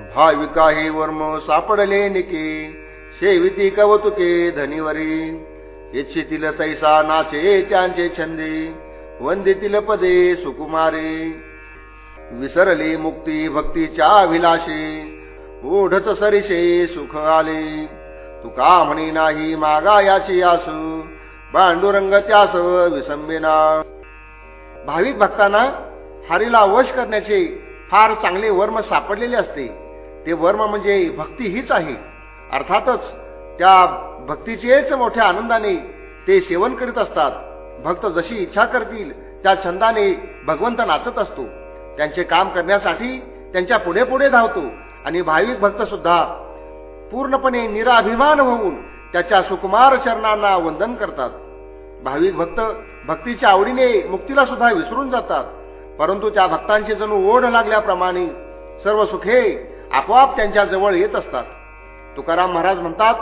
भाविकाही वर्म सापडले निके. सेविती कवतुके धनिवरी. इच्छितील तैसा नाचे त्यांचे छंदे. वंदितील पदे सुकुमारे. विसरली मुक्ती भक्तीच्या अभिलाषे. ओढत सरिषे सुख आले. तुका म्हणी नाही मागा याची आसू. पांडुरंग त्यास विसंबेना भाविक भक्तांना हरीला वश करण्याचे फार चांगले वर्म सापडलेले असते. ते वर्म म्हणजे भक्ती हीच आहे. अर्थातच त्या भक्तीचेच मोठ्या आनंदाने ते सेवन करीत असतात. भक्त जशी इच्छा करतील त्या छंदाने भगवंत नाचत असतो. त्यांचे काम करण्यासाठी त्यांच्या पुढे पुढे धावतो आणि भाविक भक्त सुद्धा पूर्णपणे निराभिमान होऊन त्याच्या सुकुमार चरणांना वंदन करतात. भाविक भक्त भक्तीच्या आवडीने मुक्तीला सुद्धा विसरून जातात. परंतु त्या भक्तांची जणू ओढ लागल्याप्रमाणे सर्व सुखे आपोआप त्यांच्या जवळ येत असतात. तुकाराम महाराज म्हणतात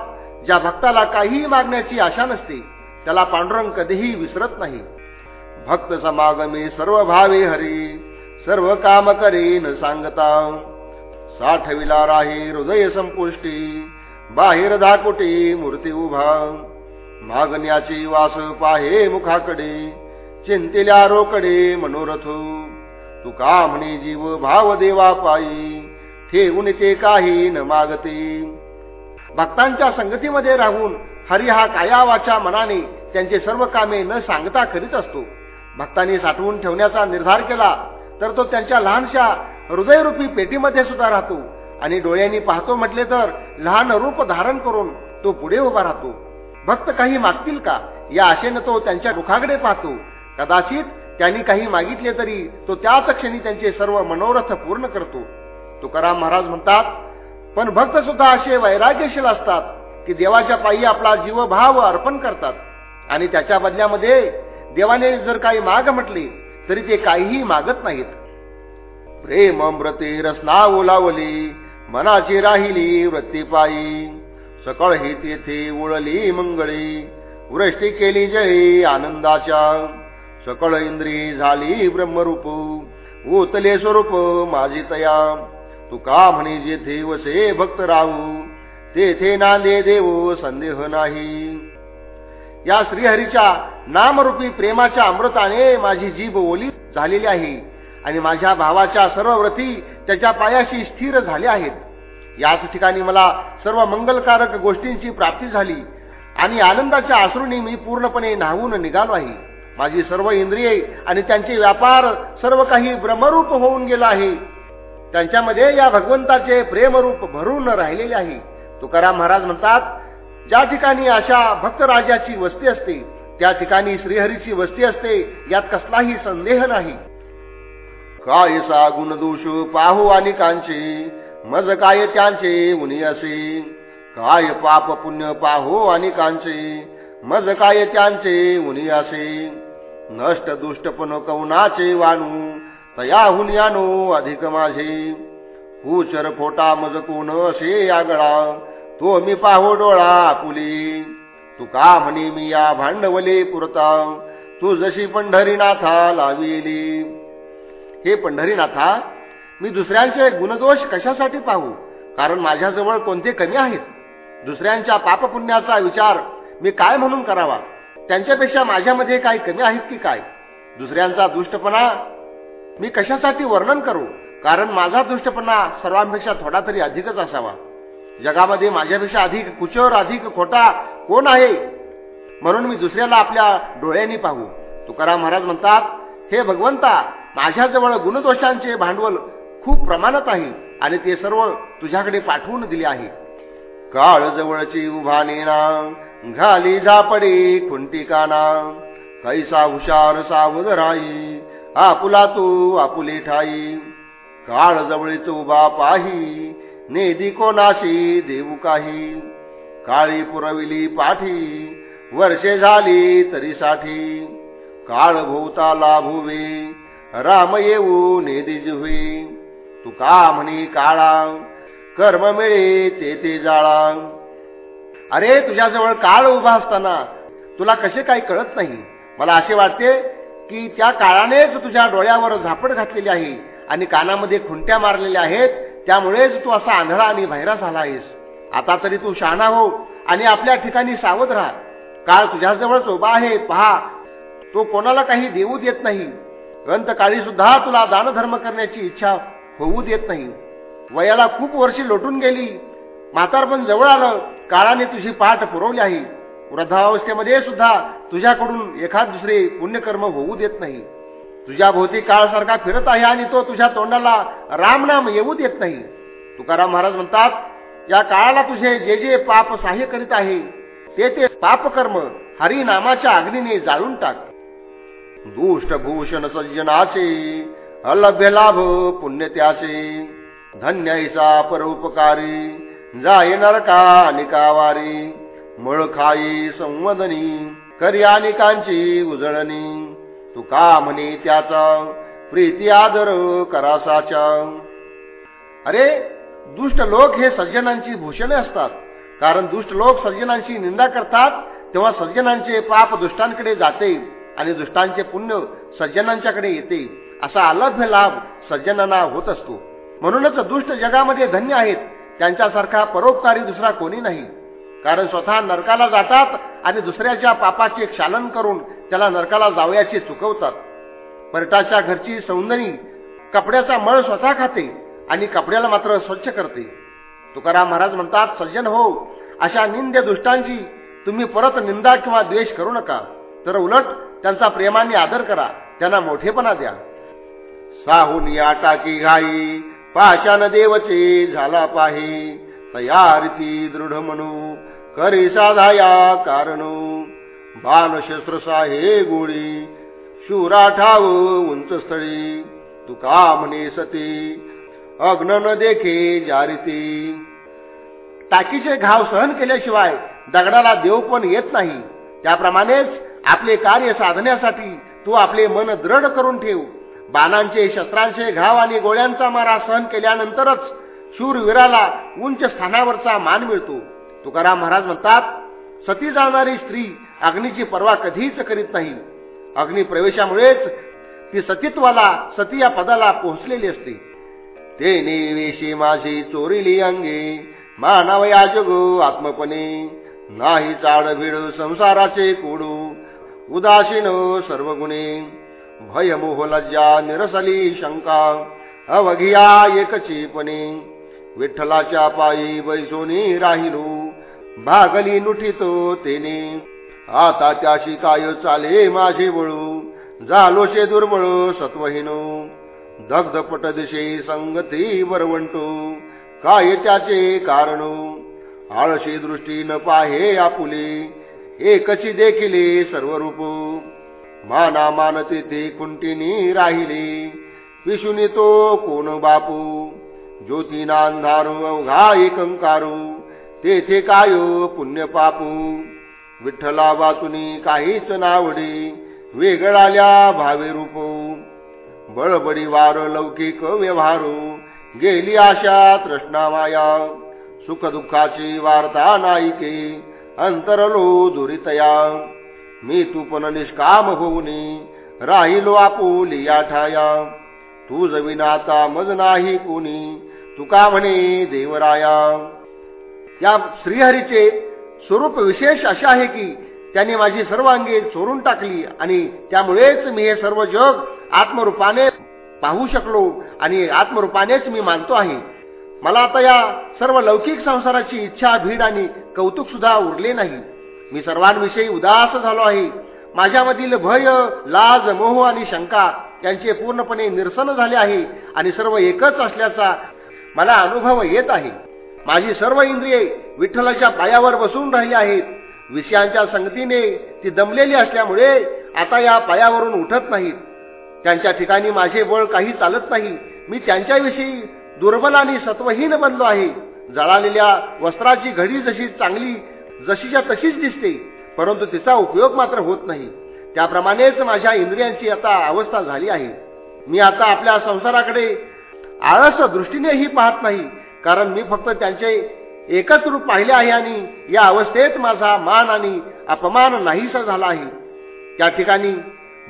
ज्या भक्ताला काहीही मागण्याची आशा नसते त्याला पांडुरंग कधीही विसरत नाही. भक्त समागमी सर्व भावे हरी सर्व काम करे न सांगता. साठविला राही हृदय संपुष्टी बाहेर धाकुटी मूर्ती उभा. मागण्याची वास पाहे मुखाकडे चिंतेल्या रोकडे मनोरथ. तुका म्हणे जीव भाव देवा पायी ठेवून ते काही न मागते. भक्तांच्या संगतीमध्ये राहून हरी हा कायावाच्या मनाने त्यांचे सर्व कामे न सांगता करीत असतो. भक्तांनी साठवून ठेवण्याचा निर्धार केला तर तो त्यांच्या लहानशा हृदयरूपी पेटीमध्ये सुद्धा राहतो. आणि डोळ्यांनी पाहतो म्हटले तर लहान रूप धारण करून तो पुढे उभा राहतो. भक्त काही मागतील का? या आशेनं तो त्यांच्या मुखाकडे पाहतो. कदाचित त्यांनी काही मागितले तरी तो त्याच क्षणी त्यांचे सर्व मनोरथ पूर्ण करतो. तुकाराम महाराज म्हणतात पण भक्त सुद्धा असे वैराग्यशील असतात की देवाच्या पायी आपला जीवभाव अर्पण करतात. आणि त्याच्या बदल्यामध्ये देवाने जर काही माग म्हटली तरी ते काहीही मागत नाहीत. प्रेम व्रती रसना ओलावली मनाची राहिली वृत्ती पायी. सकळ ही तेथे उळली मंगळी वृष्टी केली जयी आनंदाच्या. सकळ इंद्रिय झाली ब्रह्मरूप ओतले स्वरूप माझी तया. तुका म्हणे जेथे वसे भक्त राहू तेथे नांदे देव संदेह नाही. या श्रीहरीच्या नामरूपी प्रेमाच्या अमृताने माझी जीभ ओली झालेली आहे आणि माझ्या भावाच्या सर्व व्रती त्याच्या पायाशी स्थिर झाल्या आहेत. याच ठिकाणी मला सर्व मंगलकारक गोष्टींची प्राप्ती झाली आणि आनंदाच्या आसरूने मी पूर्णपणे न्हावून निघालो आहे. माझी सर्व इंद्रिये आणि त्यांचे व्यापार सर्व काही ब्रह्मरूप होऊन गेला आहे. त्यांच्यामध्ये या भगवंताचे प्रेमरूप भरून राहिलेले आहे. तुकाराम महाराज म्हणतात ज्या ठिकाणी अशा भक्तराजाची वस्ती असते त्या ठिकाणी श्रीहरीची वस्ती असते यात कसलाही संदेह नाही. काय सा गुणदोष पाहू आणि कांचे मज काय त्यांचे उनी असे. काय पाप पुण्य पाहो आणि कांचे मज काय त्यांचे उनी असे. नष्ट दुष्टपण कवनाचे वाणू तयाहून यानो अधिक माझे. हुचर फोटा मज कोण असे यागळा तो मी पाहो डोळा आपुली तू का म्हणे मी या भांडवले पुरता? तू जशी पंढरीनाथा लाविली. हे पंढरीनाथा मी दुसऱ्यांचे गुणदोष कशासाठी पाहू? कारण माझ्याजवळ कोणते कमी आहेत? दुसऱ्यांच्या पापपुण्याचा विचार मी काय म्हणून करावा? त्यांच्यापेक्षा माझ्यामध्ये काही कमी आहेत की काय? दुसऱ्यांचा दुष्टपणा मी कशासाठी वर्णन करू? कारण माझा दुष्टपणा सर्वांपेक्षा थोडा तरी अधिकच असावा. जगामध्ये माझ्यापेक्षा अधिक कुचोर अधिक खोटा कोण आहे? म्हणून मी दुसऱ्याला आपल्या डोळ्यांनी पाहू. तुकाराम महाराज म्हणतात हे भगवंता माझ्याजवळ गुणदोषांचे भांडवल खूप प्रमाणात आहे आणि ते सर्व तुझ्याकडे पाठवून दिले आहे. काळ जवळची उभा नेना घाली झापडे खुंटी काना कैसा हुशार सावध राई आपुला तू आपुली ठाई. काळ जवळीच उभा पाही नेदी कोणाशी देऊ काही. काळी पुरविली पाठी. वर्षे झाली तरी साठी. काळ भोवता लाभुवे. राम येऊ नेदी जुवे. तुका म्हणी काळा? कर्म मिळे ते ते जाळा. अरे तुझ्याजवळ काळ उभा असताना तुला कसे काही कळत नाही? मला असे वाटते की त्या काळानेच तुझ्या डोळ्यावर झापड घातलेली आहे आणि कानामध्ये खुंट्या मारलेल्या आहेत त्यामुळेच तू असा आंधळा आणि भैरा झाला आहेस. आता तरी तू शहाणा हो आणि आपल्या ठिकाणी सावध राहा. काळ तुझ्याजवळच उभा आहे पहा. तो कोणाला काही देऊ देत नाही. अंतकाळी सुद्धा तुला दानधर्म करण्याची इच्छा होऊ देत नाही. वयाला खूप वर्षी लोटून गेली. म्हातारपण जवळ आलं. काळाने तुझी पाठ पुरवली आहे. वृद्धावस्थेमध्ये सुद्धा तुझ्याकडून एखाद दुसरे पुण्यकर्म होऊ देत नाही. तुझ्या भोवती काळासारखा फिरत आहे आणि तो तुझ्या तोंडाला रामनाम येऊ देत नाही. तुकाराम महाराज म्हणतात या काळाला तुझे जे जे पाप सहाय्य करीत आहे ते ते पापकर्म हरिनामाच्या अग्नीने जाळून टाक. दुष्ट भूषण सज्जनाचे अलभ्य लाभ पुण्य त्याचे. धन्यैसा परोपकारी जाय नरका निकावारी. मळ खाई संवदनी करी अनेकांची उजळणी. तू का म्हणे त्याचा? प्रीती आदर करासाच्या अरे दुष्ट लोक हे सज्जनांची भूषणे असतात. कारण दुष्ट लोक सज्जनांची निंदा करतात तेव्हा सज्जनांचे पाप दुष्टांकडे जाते आणि दुष्टांचे पुण्य सज्जनांच्याकडे येते. असा अलभ्य लाभ सज्जनांना होत असतो. म्हणूनच दुष्ट जगामध्ये धन्य आहेत. त्यांच्यासारखा परोपकारी दुसरा कोणी नाही. कारण स्वतः नरकाला जातात आणि दुसऱ्याच्या पापाचे क्षालन करून त्याला नरकाला जावयाचे चुकवतात. परटाच्या घरची सौंदर्य कपड्याचा मळ स्वतः खाते आणि कपड्याला मात्र स्वच्छ करते. तुकाराम महाराज म्हणतात सज्जन हो अशा निंद्य दुष्टांची तुम्ही परत निंदा किंवा द्वेष करू नका. तर उलट त्यांचा प्रेमाने आदर करा त्यांना मोठेपणा द्या. साहून या टाकी घाई पाशान देवचे झाला पाही तयारीती दृढ म्हणू करी साधाया कारण. बाण शस्त्र साहे गोळी शूरा ठाव उंच स्थळी. तुका म्हणे सती अग्न न देखे जारिती. टाकीचे घाव सहन केल्याशिवाय दगडाला देव पण येत नाही. त्याप्रमाणेच आपले कार्य साधण्यासाठी तू आपले मन दृढ करून ठेव. बाणांचे शस्त्रांचे घाव आणि गोळ्यांचा मारा सहन केल्यानंतरच शूरवीराला उंच स्थानावरचा मान मिळतो. तुकाराम महाराज म्हणतात सती जाणारी स्त्री अग्नीची पर्वा कधीच करीत नाही. अग्नी प्रवेशामुळेच ती सतीत्वाला सती या पदाला पोहोचलेली असते. ते निवेशी माझी चोरिली अंगे मानावया जगो आत्मपणे. नाही चाडभिड संसाराचे कोडू उदासीन सर्व गुणे भय मोह लज्जा निरसली शंका अवघिया एकचीपणे. विठ्ठलाच्या पायी बैसोनी राहिलो भागली नुठितो तेने. आता त्याशी काय चाले माझे वळू? जालोशे दुर्बळ सत्वहीनो. दग्धपट दिशे संगती वरवंटो काय त्याचे कारण? आळशी दृष्टी न पाहे आपुले. एकची देखिले सर्व रूप माना मान तेथे कुंटिनी राहिले. विशुनी तो कोण बापू? ज्योतीना अंधारू अवघा एकंकारू. तेथे काय पुण्य पापू विठ्ठला वाचुनी काहीच नावडी वेगळाल्या भावे रूप. बळबडी वार लौकिक व्यवहारू गेली आशा तृष्णामाया. सुख दुःखाची वार्ता नाईके अंतरलो दुरितया. मी तू पण निष्काम होऊनी राहिलो आपुली या ठाया तू जविनाचा मज नाही कोणी तुका म्हणे देवराया. या श्रीहरीचे स्वरूप विशेष असे आहे की त्याने माझी सर्व अंगे चोरून टाकली आणि त्यामुळेच मी हे सर्व जग आत्मरूपाने पाहू शकलो आणि आत्मरूपानेच मी मानतो आहे. मला आता या सर्व लौकिक संसाराची इच्छा भीड आणि कौतुक सुद्धा उरले नाही. मी सर्वांविषयी उदास झालो आहे. माझ्यामधील भय लाज मोह आणि शंका यांचे पूर्णपणे निरसन झाले आहे आणि सर्व एकच असल्याचा मला अनुभव येत आहे. माझी सर्व इंद्रिये विठ्ठलाच्या पायावर बसून राहिली आहेत. विषयांच्या संगतीने ती दमलेली असल्यामुळे आता या पायावरून उठत नाहीत. त्यांच्या ठिकाणी माझे बळ काही चालत नाही. मी त्यांच्याविषयी दुर्बल आणि सत्वहीन बनलो आहे. जळालेल्या वस्त्राची घडी जशी चांगली जशीच्या तशीच दिसते परंतु तिचा उपयोग मात्र होत नाही. त्याप्रमाणेच माझ्या इंद्रियांची आता अवस्था झाली आहे. मी आता आपल्या संसाराकडे आळस दृष्टीनेही पाहत नाही. कारण मी फक्त त्यांचे एकच रूप पाहिले आहे आणि या अवस्थेत माझा मान आणि अपमान नाहीसा झाला आहे. त्या ठिकाणी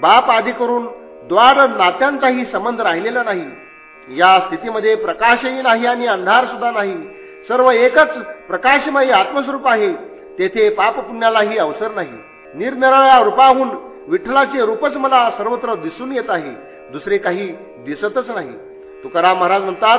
बाप आदी करून द्वार नात्यांचाही संबंध राहिलेला नाही. या स्थितीमध्ये प्रकाशही नाही आणि अंधार सुद्धा नाही. सर्व एकच प्रकाशमय आत्मस्वरूप आहे. तेथे पाप पुण्यालाही अवसर नाही. निरनिराळ्या रूपाहून विठ्ठलाचे रूपच मला सर्वत्र दिसून येत आहे. दुसरे काही दिसतच नाही. तुकाराम महाराज म्हणतात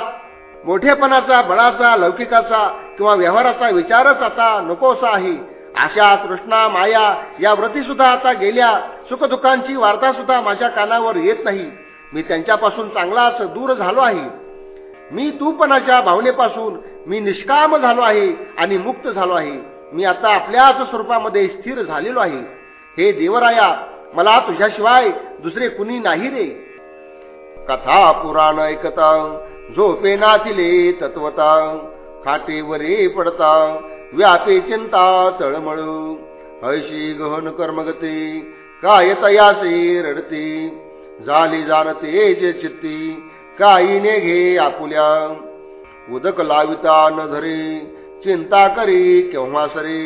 मोठेपणाचा बळाचा लौकिकाचा किंवा व्यवहाराचा विचारच आता नकोसा आहे. आशा कृष्णा माया या व्रती सुद्धा आता गेल्या. सुखदुःखांची वार्ता सुद्धा माझ्या कानावर येत नाही. मी त्यांच्यापासून चांगलाच दूर झालो आहे. मी तूपणाच्या भावनेपासून मी निष्काम झालो आहे आणि मुक्त झालो आहे. मी आता आपल्याच स्वरूपामध्ये स्थिर झालेलो आहे. हे देवराया मला तुझ्याशिवाय दुसरे कुणी नाही रे. कथा पुराण ऐकता झोपे नाचिले तत्वता खाटेवरे पडता व्यापे चिंता तळमळू. हळशी गहन कर्मगते काय तयासे रडते झाली जाणते जे चित्ती काही नेघे आपुल्या. उदक लाविता न धरे चिंता करी केव्हा सरे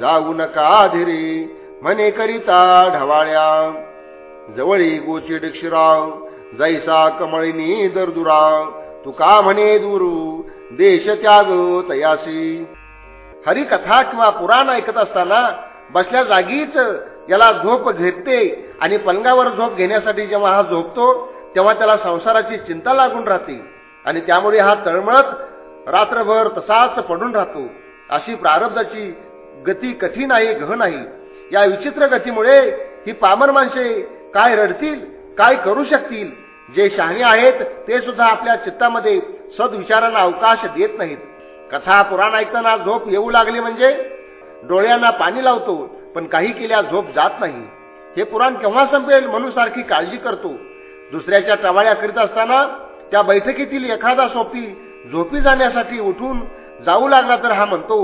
जाऊ नका धीरे म्हणे करिता ढवाळ्या. जवळी गोचिड क्षिराव जैसा कमळिनी दरदुराव तुका म्हणे दुरू? देश त्याग तयासी. हरिकथा किंवा पुराण ऐकत असताना बसल्या जागीच याला झोप घेते आणि पलंगावर झोप घेण्यासाठी जेव्हा हा झोपतो तेव्हा त्याला संसाराची चिंता लागून राहते. आणि त्यामुळे हा तळमळत रात्रभर तसाच पडून राहतो. अशी प्रारब्धाची गती कठीण आहे गहन आहे. या विचित्र गतीमुळे ही पामर माणसे काय रडतील काय करू शकतील जे शहाणे आहेत ते सुद्धा आपल्या चित्तामध्ये सद्विचारांना अवकाश देत नाहीत. कथा पुराण ऐकताना झोप येऊ लागली म्हणजे? डोळ्यांना पाणी लावतो पण काही केल्या झोप जात नाही. हे पुराण केव्हा संपेल म्हणून सारखी काळजी करतो. दुसऱ्याच्या टवाळ्या करीत असताना त्या बैठकीतील एखादा सोपी झोपी जाण्यासाठी उठून जाऊ लागला तर हा म्हणतो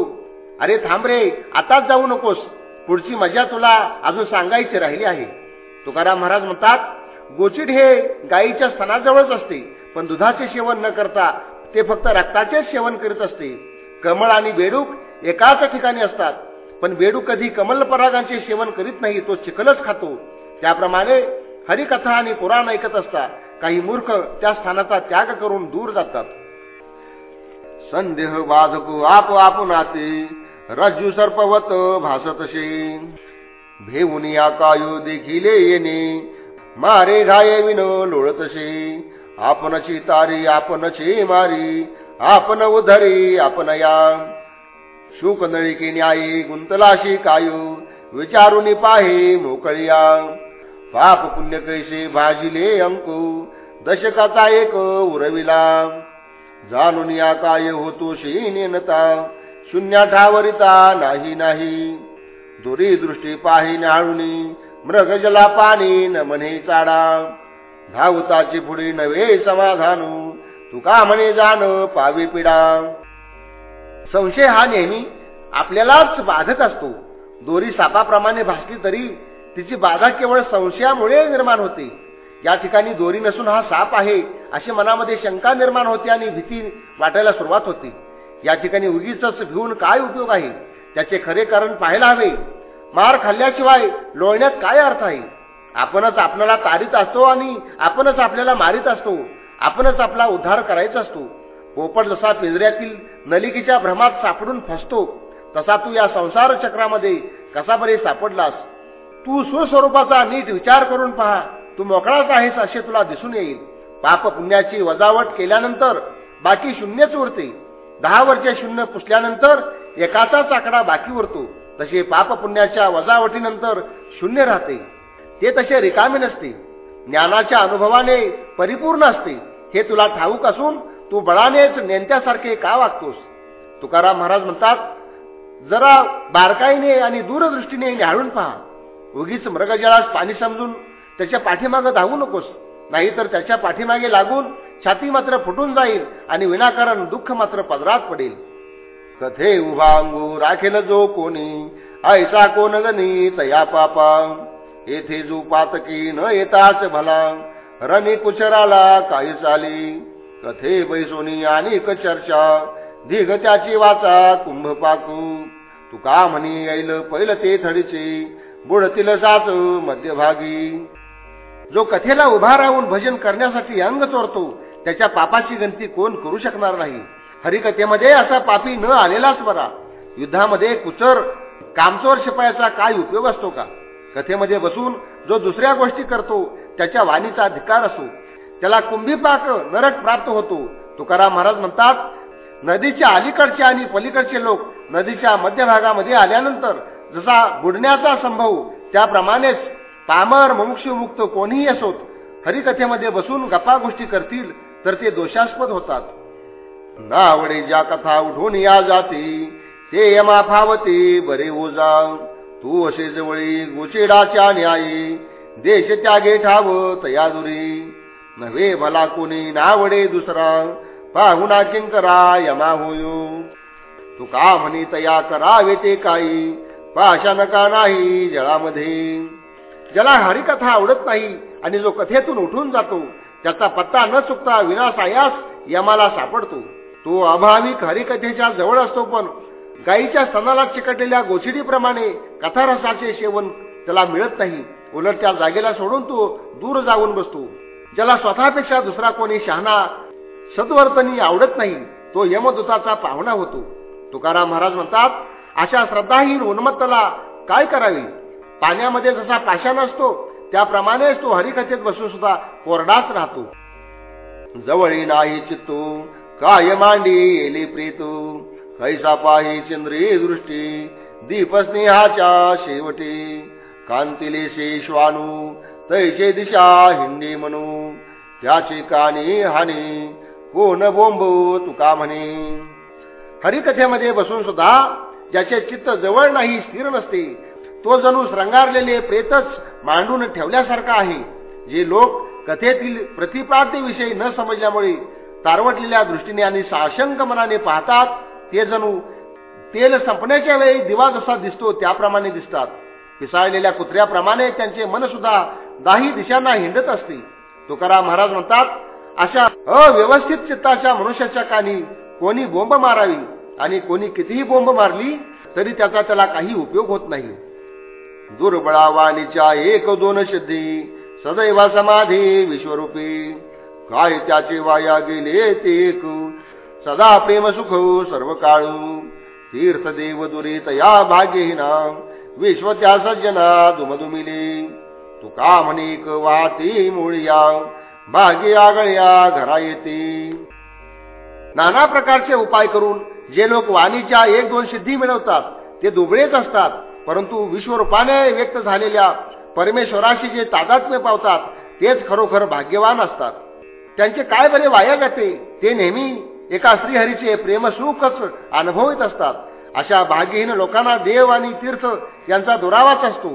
अरे थांब रे आताच जाऊ नकोस. पुढची मजा तुला अजून सांगायची राहिली आहे. तुकाराम महाराज म्हणतात गोचिड हे गायीच्या स्तनाजवळच असते पण दुधाचे सेवन न करता ते फक्त रक्ताचेच सेवन करीत असते. कमळ आणि बेडूक एकाच ठिकाणी असतात पण बेडूक कधी कमल परागांचे सेवन करीत नाही तो चिखलच खातो. त्याप्रमाणे हरिकथा आणि पुराण ऐकत असता काही मूर्ख त्या स्थानाचा त्याग करून दूर जातात. संदेह बाधको आप नाते रज्जू सर्पवत भासत भेऊन या कायू देखिले येणे मारे झाये विन लोळतशी. आपणची तारी आपणची मारी. आपण उधरी आपण या. शुक नळिके न्यायी गुंतलाशी कायू. विचारून पाहे मोकळिया पाप पुण्य कैसे भाजिले अंकू. दशकाचा एक उरविला. जाणून या काय होतो नेनता शून्या ठावरिता नाही नाही. दुरी दृष्टी पाही न्याळुनी. मृगजला पाणी न म्हणे चाडा. धावताची पुढे नवे समाधानू. तुका म्हणे जाण पावी पिडा. संशय हा नेहमी आपल्यालाच बाधक असतो. दोरी सापाप्रमाणे भासली तरी तिची बाधा केवळ संशयामुळे निर्माण होते. या ठिकाणी दोरी नसून हा साप आहे अशी मनामध्ये शंका निर्माण होते आणि भीती वाटायला सुरुवात होते. या ठिकाणी उगीच भिवून काय उपयोग आहे? त्याचे खरे कारण पाहायला हवे. मार खाल्ल्याशिवाय लोळण्यात काय अर्थ आहे? आपणच आपल्याला तारीत असतो आणि आपणच आपल्याला मारित असतो. आपणच आपला उद्धार करायचा असतो. पोपट जसा पिंजऱ्यातील नलिकेच्या भ्रमात सापडून फसतो तसा तू या संसार चक्रामध्ये कसा बरे सापडलास? तू सुस्वरूपाचा नीट विचार करून पहा. तू मोकळाच आहेस असे तुला दिसून येईल. पाप पुण्याची वजावट केल्यानंतर बाकी शून्यच उरते. दहा वर्षे शून्य पुसल्यानंतर एकाचाच आकडा बाकी उरतो. तसे पाप पुण्याच्या वजावटीनंतर शून्य राहते. ते तसे रिकामे नसते. ज्ञानाच्या अनुभवाने परिपूर्ण असते. हे तुला ठाऊक असून तू बळानेच नेत्यासारखे का वागतोस? तुकाराम महाराज म्हणतात जरा बारकाईने आणि दूरदृष्टीने न्याळून पहा. उगीच मृगजळास पाणी समजून त्याच्या पाठीमागे धावू नकोस. नाहीतर त्याच्या पाठीमागे लागून छाती मात्र फुटून जाईल आणि विनाकारण दुःख मात्र पदरात पडेल. कथे उभांगू राखेल जो कोणी. ऐसा कोण गणी तया पापा? येथे जो पातकी न येताच भला. रणी कुचराला काही चाली? कथे बैसोनी आणि चर्चा. दीघ त्याची वाचा कुंभ पाकू. तुका म्हणी येईल पहिलं ते थडीचे. बुडतील साच मध्यभागी. जो कथेला उभा राहून भजन करण्यासाठी अंग चोरतो त्याच्या पापाची गणती कोण करू शकणार नाही? हरिकथेमध्ये असा पापी न आलेलाच बरा. युद्धामध्ये कुचर कामचोर शिपायाचा काय उपयोग असतो का? कथेमध्ये बसून जो दुसऱ्या गोष्टी करतो त्याच्या वाणीचा अधिकार असो. त्याला कुंभीपाक नरक प्राप्त होतो. तुकाराम महाराज म्हणतात नदीच्या अलीकडचे आणि पलीकडचे लोक नदीच्या मध्यभागामध्ये आल्यानंतर जसा बुडण्याचा संभव त्याप्रमाणेच पामर मुमुक्षुमुक्त कोणीही असोत हरिकथेमध्ये बसून गप्पा गोष्टी करतील तर ते दोषास्पद होतात. नावडे ज्या कथा उठून या जाती ते यमा फावते बरे ओजा तू असे जवळी गोचेडाच्या न्यायी देश त्यागे ठाव तयादुरी नव्हे भला कोणी नावडे दुसरा पाहुणा किंकरा यमा होयो. तू का म्हणी तया करावे ते काही पाशा नका नाही जळामध्ये? ज्याला हरिकथा आवडत नाही आणि जो कथेतून उठून जातो त्याचा पत्ता न चुकता विनासायास यमाला सापडतो. तो अभाविक हरिकथेच्या जवळ असतो पण गायीच्या स्तनाला चिकटलेल्या गोचिडीप्रमाणे कथारसाचे सेवन त्याला मिळत नाही. उलट त्या जागेला सोडून तो दूर जाऊन बसतो. ज्याला स्वतःपेक्षा दुसरा कोणी शहाणा सद्वर्तनी आवडत नाही तो यमदूताचा पाहुणा होतो. तुकाराम महाराज म्हणतात अशा श्रद्धाहीन उन्मत्तला काय करावे? पाण्यामध्ये जसा पाषाण असतो त्याप्रमाणेच तो हरिकथेत बसून सुद्धा कोरडाच राहतो. जवळी नाही चित्तू काय मांडी येली प्रीतू. कैसा पाही चंद्री दृष्टी दीपस्नेहाच्या शेवटी. कांतिले श्वानू तैचे दिशा हिंदी म्हणू. त्याची कानी हानी कोण बोंब तुका म्हणे. हरिकथेमध्ये बसून सुद्धा ज्याचे चित्त जवळ नाही स्थिर नसते तो जणू श्रंगारलेले प्रेतच मांडून ठेवल्यासारखा आहे. जे लोक कथेतील प्रतिपाद्यविषयी न समजल्यामुळे तारवटलेल्या दृष्टीने आणि साशंक मनाने पाहतात ते जणू तेल संपण्याच्या वेळी दिवा जसा दिसतो त्याप्रमाणे दिसतात. पिसाळलेल्या कुत्र्याप्रमाणे त्यांचे मन सुद्धा दाही दिशांना हिंडत असते. तुकाराम महाराज म्हणतात अशा अव्यवस्थित चित्ताच्या मनुष्याच्या कानी कोणी बोंब मारावी आणि कोणी कितीही बोंब मारली तरी त्याचा त्याला काही उपयोग होत नाही. दुर्बळावाणीच्या एक दोन सिद्धी सदैव समाधी विश्वरूपी. काय त्याचे वाया गेले ते एक? सदा प्रेम सुख सर्व काळू. तीर्थ देव दुरित तया भाग्यहीना विश्व त्या सज्जना दुमदुमिले. तुका म्हणिक वाती मुळया. भागी आगळ्या घरा येते. नाना प्रकारचे उपाय करून जे लोक वाणीच्या एक दोन सिद्धी मिळवतात ते दुबळेच असतात. परंतु विश्वरूपाने व्यक्त झालेल्या परमेश्वराशी जे तादात्म्य पावतात तेच खरोखर भाग्यवान असतात. त्यांचे काय बरे वाया जाते? ते नेहमी एका श्रीहरीचे प्रेमसुखच अनुभवित असतात. अशा भाग्यहीन लोकांना देव आणि तीर्थ यांचा दुरावाच असतो.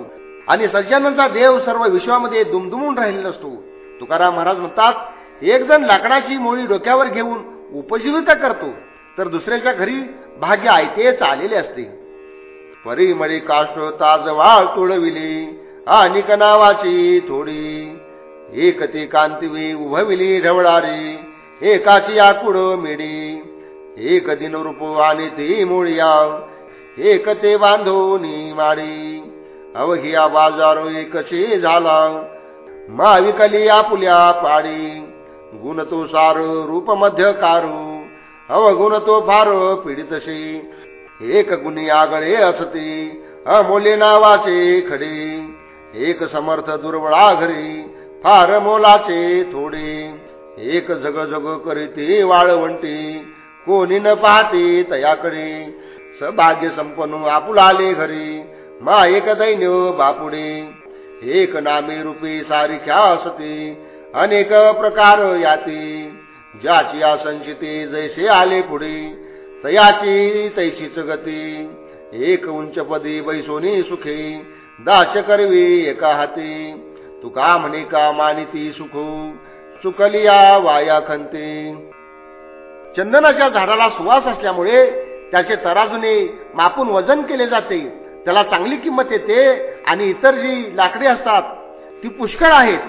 आणि सज्जनांचा देव सर्व विश्वामध्ये दुमदुमून राहिलेला असतो. तुकाराम महाराज म्हणतात एक जण लाकडाची मोळी डोक्यावर घेऊन उपजीविका करतो तर दुसऱ्याच्या घरी भाग्य आयतेच आलेले असते. परिमळी काष्ट ताजवाळ तुळविली आणि नावाची थोडी. एक ते कांतिवी उभविली ढवळारी एकाची आकुड मेडी एक दिन रूप आणि ती मुळिया एक ते बांधोनी माडी अवघिया बाजारो एकशी झाला माविकली आपुल्या पाडी गुण तो सार रूप मध्य कारू अवगुण तो फार पीडितशी एक गुणी आगळे असते अमोले नावाचे खडे एक समर्थ दुर्बळा घरी फार मोलाचे थोडे. एक जग जग करीते वाळवंटी. कोणी न पाहते तयाकडे. सभाग्य संपन्न आपुलाले घरी. मा एक दैन्य बापुडे. एक नामे रूपी सारिख्या असते. अनेक प्रकार याती. ज्याची असंचिते जैसे आले पुढे. तयाची तैशीच गती. एक उंचपदी बैसोनी सुखे. दाश करवी एका हाती. तुका म्हणे का मानिती सुख चुकलिया वाया खंते. चंदनाच्या झाडाला सुवास असल्यामुळे त्याचे तराजूने मापून वजन केले जाते. त्याला चांगली किंमत येते आणि इतर जी लाकडे असतात ती पुष्कळ आहेत.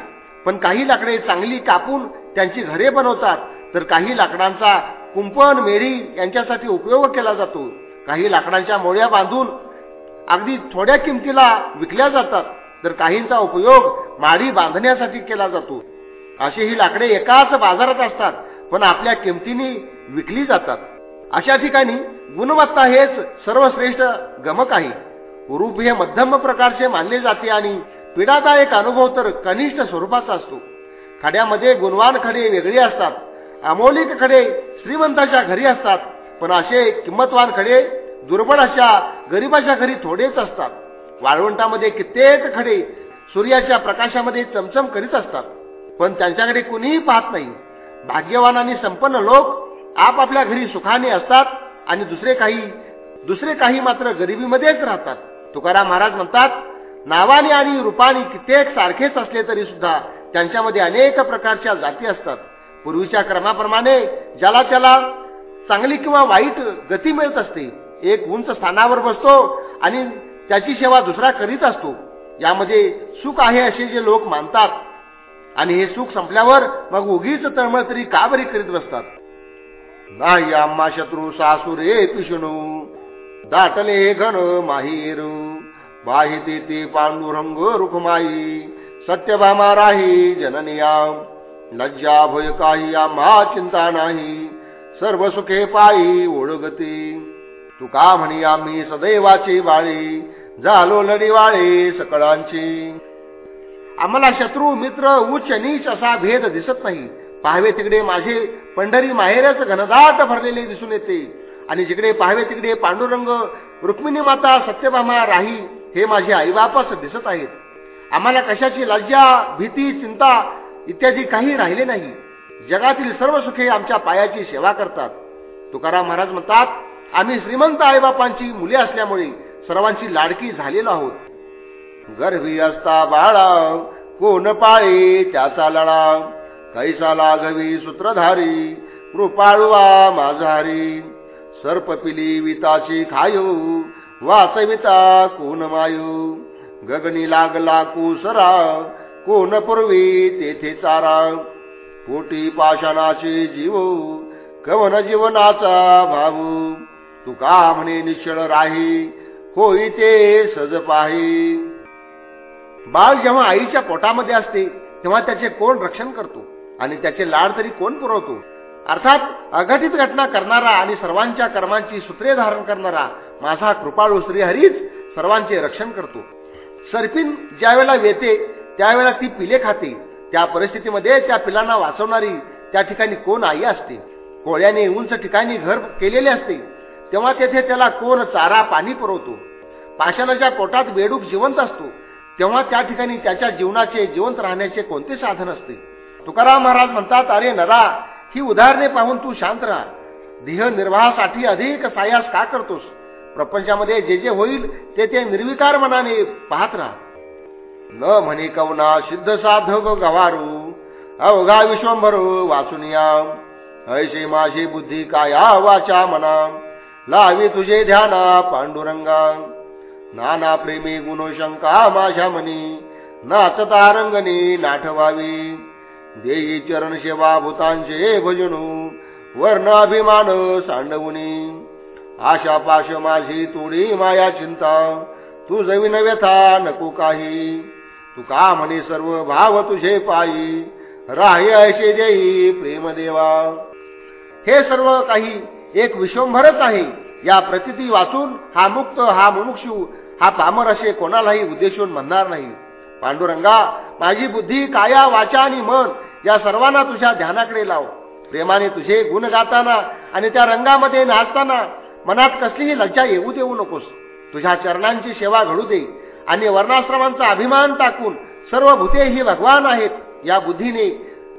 पण काही लाकडे चांगली कापून त्यांची घरे बनवतात तर काही लाकडांचा कुंपण मेरी यांच्यासाठी उपयोग केला जातो. काही लाकडांच्या मोळ्या बांधून अगदी थोड्या किमतीला विकल्या जातात. तर काहींचा उपयोग माडी बांधण्यासाठी केला जातो. अशी ही लाकडे एकाच बाजारात असतात पण आपल्या किमतीने विकली जातात. अशा ठिकाणी गुणवत्ता हेच सर्वश्रेष्ठ गमक आहे. रूप हे मध्यम प्रकारचे मानले जाते आणि पीडादायक अनुभव तर कनिष्ठ स्वरूपाचा असतो. खड्यामध्ये गुणवान खडे वेगळे असतात. अमौलिक खडे श्रीमंताच्या घरी असतात पण असे किंमतवान खडे दुर्बळ अशा गरीबाच्या घरी थोडेच असतात. वाळवंटामध्ये कित्येक खडे सूर्याच्या प्रकाशामध्ये चमचम करीत असतात. पण त्यांच्याकडे कुणीही पाहत नाही. भाग्यवान आणि संपन्न लोक आपापल्या घरी सुखाने असतात आणि दुसरे काही दुसरे काही मात्र गरिबीमध्येच राहतात. तुकाराम महाराज म्हणतात नावाने आणि रूपाने कित्येक सारखेच असले तरी सुद्धा त्यांच्यामध्ये अनेक प्रकारच्या जाती असतात. पूर्वीच्या क्रमाप्रमाणे ज्याला त्याला चांगली किंवा वाईट गती मिळत असते एक उंच स्थानावर बसतो आणि त्याची सेवा दुसरा करीत असतो. यामध्ये सुख आहे असे जे लोक मानतात. आणि हे सुख संपल्यावर मग उगीच तळमळ तरी का बरी करीत बसतात? नाही आम्हा शत्रू सासुरे पिशणू. दाटले घन माहीर. बाही ते पांडुरंग रुखमाई. सत्यभामा राही जननिया लज्जा भय काही आम्हा चिंता नाही. सर्व सुखे पायी ओळगते. तुका म्हणी आम्ही सदैवाची वाळी झालो लढीवाळे सकळांची. आम्हाला शत्रू मित्र उच्च नीच असा भेद दिसत नाही. पाहावे तिकडे माझे पंढरी माहेरच घनदाट भरलेले दिसून येते. आणि जिकडे पाहावे तिकडे पांडुरंग रुक्मिणी माता सत्यभामा राही हे माझे आईबापच दिसत आहेत. आम्हाला कशाची लज्जा भीती चिंता इत्यादी काही राहिले नाही. जगातील सर्व सुखे आमच्या पायाची सेवा करतात. तुकाराम महाराज म्हणतात आम्ही श्रीमंत आईबापांची मुले असल्यामुळे सर्वांची लाडकी झालेलो आहोत. गर्भी असता बाळा कोण पाळे त्याचा लढा कैसा लाघवी सूत्रधारी कृपाळुवा माझारी. सर्प पिली विताची खायो वाचविता कोण मायू. गगनी लागला कुसरा कोण पूर्वी तेथे चारा. पोटी पाषाणाचे जीव कवन जीवनाचा भाऊ तुका म्हणे निश्चळ राही? होई ते सज पाही. बाळ जेव्हा आईच्या पोटामध्ये असते तेव्हा त्याचे कोण रक्षण करतो? आणि त्याचे लाड तरी कोण पुरवतो? अर्थात अघटित घटना करणारा आणि सर्वांच्या कर्मांची सूत्रे धारण करणारा माझा कृपाळू श्रीहरीच सर्वांचे रक्षण करतो. सर्पिन ज्यावेळेला वेते त्यावेळेला ती पिले खाते. त्या परिस्थितीमध्ये त्या पिलांना वाचवणारी त्या ठिकाणी कोण आई असते? कोळ्याने उंच ठिकाणी घर केलेले असते. तेव्हा तेथे त्याला कोण चारा पाणी पुरवतो? पाषाणाच्या पोटात बेडूक जिवंत असतो तेव्हा त्या ठिकाणी त्याच्या जीवनाचे जिवंत राहण्याचे कोणते साधन असते? तुकाराम महाराज म्हणतात अरे नरा ही उदाहरणे पाहून तू शांत राहा. देह निर्वाहासाठी अधिक सायास का करतोस? प्रपंचामध्ये जे जे होईल ते ते निर्विकार मनाने पाहत राहा. न म्हणे कवना सिद्ध साधव गवारू अवघा विश्वंभर वाचुनिया ऐशी माझी बुद्धी काया वाचा मना. लावी तुझे ध्याना पांडुरंगा. नाना प्रेमी गुणशंका माझ्या मनी. नाचता रंगनी नाठवावी. देई चरण सेवा भूतांचे भजनू. वर्णाभिमान सांडवुनी. आशा पाश माझी तोडी माया चिंता. तू जवीन व्यथा नको काही. तू का म्हणे सर्व भाव तुझे पायी? राही ऐसे देई प्रेमदेवा. हे सर्व काही एक विश्वंभरच आहे. या प्रतिती वाचून हा मुक्त हा मुमुक्षू हा पामर असे कोणालाही उद्देशून म्हणणार नाही. पांडुरंगा माझी बुद्धी काया वाचा आणि मन या सर्वांना तुझ्या ध्यानाकडे लाव. प्रेमाने तुझे गुण गाताना आणि त्या रंगामध्ये नाचताना मनात कसलीही लज्जा येऊ देऊ नकोस. तुझ्या चरणांची सेवा घडू दे आणि वर्णाश्रमांचा अभिमान टाकून सर्व भूते ही भगवान आहेत. या बुद्धीने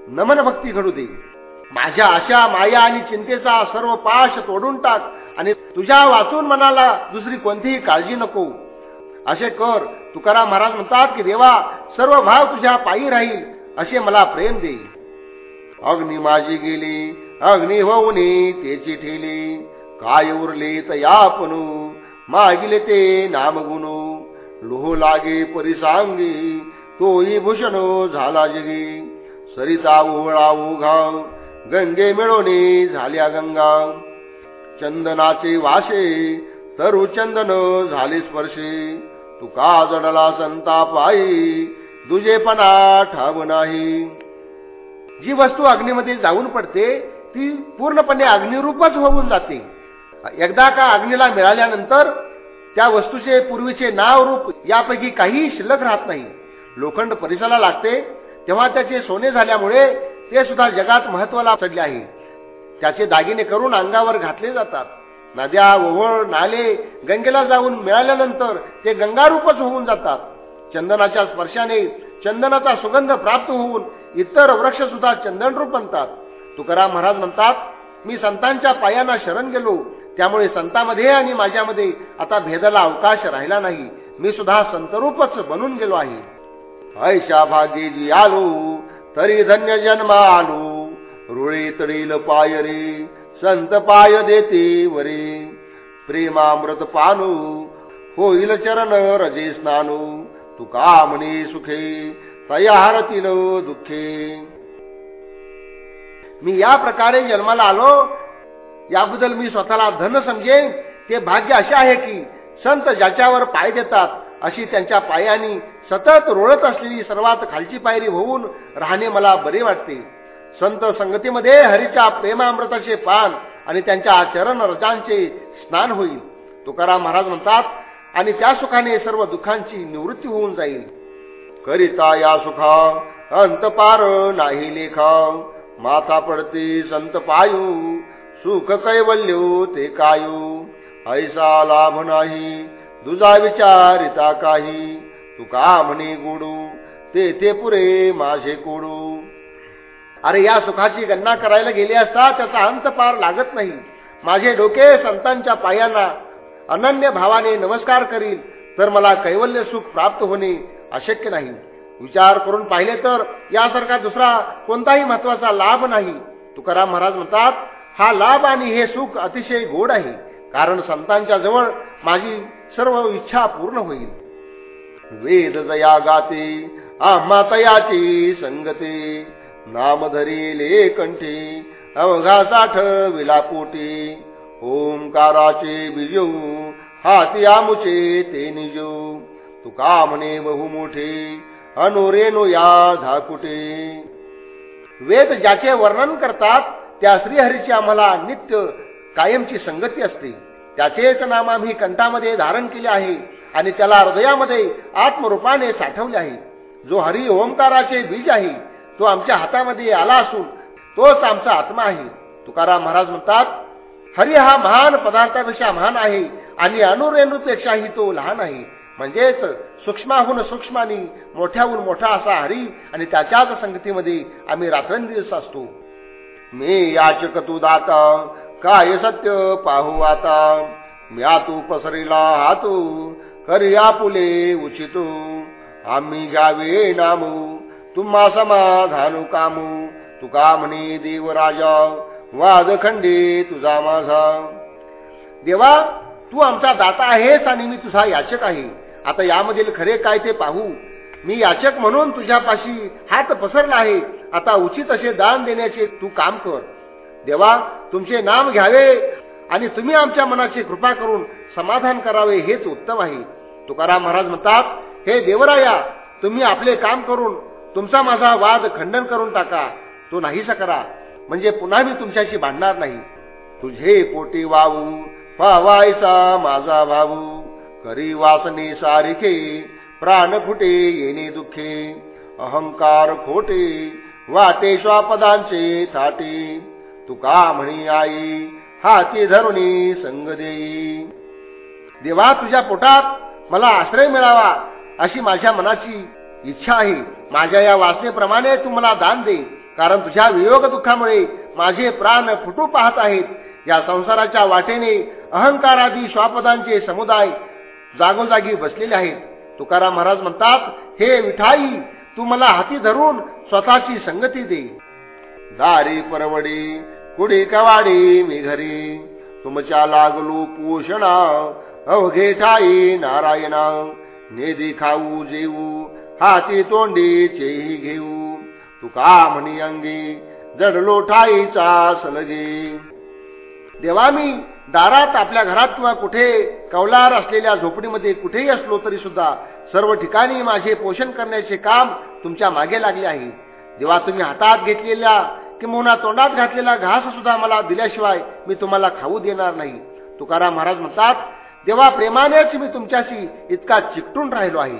नमन भक्ती घडू दे. माझ्या आशा माया आणि चिंतेचा सर्व पाश तोडून टाक आणि तुझ्या वाचून मनाला दुसरी कोणतीही काळजी नको. असे कर. तुकाराम महाराज म्हणतात की देवा सर्व भाव तुझ्या पायी राहील असे मला प्रेम दे. अग्नी माझी गेली अग्नी होऊन तेची ठेली. काय उरले तयापणू मागिले ते नामगुणू. लोह लागे परिसांगी तोही भूषण झाला जगी. सरिता ओळा ओघाव गंगे मिळवणे झाल्या गंगा. चंदनाचे वाशे तरु चंदन झाले स्पर्शे. तुका जडला संतापाई दुजेपणा ठाव नाही. जी वस्तू अग्नीमध्ये जाऊन पडते ती पूर्णपणे अग्निरूपच होऊन जाते. एकदा का अग्नीला मिळाल्यानंतर त्या वस्तूचे पूर्वीचे नाव रूप यापैकी काही शिल्लक राहत नाही. लोखंड परिसराला लागते तेव्हा त्याचे सोने झाल्यामुळे ते सुद्धा जगात महत्वाला चढले आहे. त्याचे दागिने करून अंगावर घातले जातात. नद्या ओहळ नाले गंगेला जाऊन मिळाल्यानंतर ते गंगारूपच होऊन जातात. चंदनाच्या स्पर्शाने चंदनाचा सुगंध प्राप्त होऊन इतर वृक्ष सुद्धा चंदनरूप बनतात. तुकाराम महाराज म्हणतात मी संतांच्या पायांना शरण गेलो. त्यामुळे संतामध्ये आणि माझ्यामध्ये आता भेदाला अवकाश राहिला नाही. मी सुद्धा संतरूपच बनून गेलो आहे. ऐशा भागी जी आलो. तरी धन्य जन्मानु रुळी तळील पायरी संत पाय देते वरी. प्रेमामृत पानू होईल चरण रजे स्नानू. तुका म्हणे सुखे तयारतील दुःखे. मी या प्रकारे जन्माला आलो. याबद्दल मी स्वतःला धन समजेन. ते भाग्य असे आहे की संत ज्याच्यावर पाय देतात अशी त्यांच्या पायानी सतत रोळत असलेली सर्वात खालची पायरी होऊन राहणे मला बरे वाटते. संत संगतीमध्ये हरीच्या प्रेमामृताचे पान आणि त्यांच्या आचरण रजांचे स्नान होईल. तुकाराम महाराज म्हणतात आणि त्या सुखाने सर्व दुःखांची निवृत्ती होऊन जाईल. करिता या सुखा अंतपार नाही लेखा. माथा पडते संत पायू सुख कैवल्यो ते कायू. ऐसा लाभ नाही दुजा विचारिता काही. तुका म्हणे गोडू ते ते पुरे माझे कोडू अरे या सुखाची गणना करायला गेले असता त्याचा अंत पार लागत नाही. माझे डोके संतांच्या पायांना अनन्य भावाने नमस्कार करील तर मला कैवल्य सुख प्राप्त होणे अशक्य नाही. विचार करून पाहिले तर यासारखा दुसरा कोणताही महत्त्वाचा लाभ नाही. तुकाराम महाराज म्हणतात हा लाभ आणि हे सुख अतिशय गोड आहे. कारण संतांच्या जवळ माझी सर्व इच्छा पूर्ण होईल. वेद जया गाते आम्हा तयाची संगते नाम धरिले कंठी अवघा साठ विलापोटी ओंकाराचे बिजू हाती आमुचे ते निजू तुका म्हणे बहु मोठे अनुरेनो या झाकुटे वेद ज्याचे वर्णन करतात त्या श्रीहरीची आम्हाला नित्य कायमची संगती असते. त्याचेच नाम आम्ही कंठामध्ये धारण केले आहे. आणि त्याला हृदयामध्ये आत्मरूपाने साठवले आहे. जो हरी ओंकाराचे बीज आहे तो आमच्या हातामध्ये आला असून तोच आमचा आत्मा आहे. तुकाराम महाराज म्हणतात हरी हा महान पदार्थापेक्षा महान आहे आणि अनुरेणूपेक्षाही तो लहान आहे. म्हणजेच सूक्ष्माहून सूक्ष्मानी मोठ्याहून मोठा असा हरी आणि त्याच्याच संगतीमध्ये आम्ही रात्रंदिवस असतो. मी याचक तू दाता काय सत्य पाहू आता? म्या तू पसरीला हातू करी पुले उचितू। आम्ही जावे नामू तुम्हा समाधानू कामू। तुका म्हणे देवराजा वादखंडे तुझा माझा। देवा तू आमचा दाता आहेस आणि मी तुझा याचक आहे. आता यामधील खरे काय ते पाहू. मी याचक म्हणून तुझ्यापाशी हात पसरला आहे. आता उचित असे दान देण्याचे तू काम कर. देवा तुमचे नाम घ्यावे आणि तुम्ही आमच्या मनाची कृपा करून समाधान करावे हेच उत्तम आहे. तुकाराम महाराज म्हणतात हे देवराया तुम्ही आपले काम करून तुमचा माझा वाद खंडन करून टाका. तो नाहीसा करा. म्हणजे पुन्हा मी तुमच्याशी भांडणार नाही. तुझे पोटी वावू पावायचा माझा भाऊ करी वासने सारिखे प्राण फुटे येणे दुःखे. अहंकार खोटे वाटे श्वापदांचे थाटे. तुका म्हणी आई हाती धरुणी संग देई. देवा तुझ्या पोटात मला आश्रय मिळावा अशी माझ्या मनाची इच्छा आहे. माझ्या या वासनेप्रमाणे तू मला दान दे. कारण तुझ्या वियोग दुःखामुळे माझे प्राण फुटू पाहत आहेत. या संसाराच्या वाटेने अहंकारादी स्वापदांचे समुदाय जागोजागी बसलेले आहेत. तुकाराम महाराज म्हणतात हे विठाई तू मला हाती धरून स्वतःची संगती दे. दारी परवडी कुडी कवाडी मी घरी. तुमच्या लागलो पोषणा अवघे ठाई नारायणा। नेदी खाऊ जेऊ हाती तोंडी चेही घेऊ। तुका म्हणी अंगी जडलो ठाईचा सलगे। देवा मी दारात आपल्या घरात किंवा कुठे कौलार असलेल्या झोपडीमध्ये कुठेही असलो तरी सुद्धा सर्व ठिकाणी माझे पोषण करण्याचे काम तुमच्या मागे लागले आहे. जेव्हा तुम्ही हातात घेतलेल्या किंवा तोंडात घातलेला घास सुद्धा मला दिल्याशिवाय मी तुम्हाला खाऊ देणार नाही. तुकाराम महाराज म्हणतात देवा प्रेमानेच मी तुमच्याशी इतका चिकटून राहिलो आहे.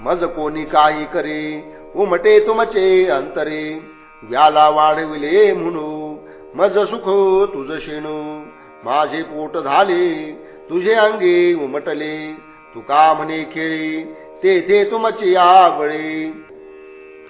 मज कोणी काही करे उमटे तुमचे अंतरे. व्याला वाढविले म्हणू मज सुख तुझ शेणू. माझे पोट झाले तुझे अंगे उमटले. तुका म्हणे खेळी तेथे तुमचे आवळे.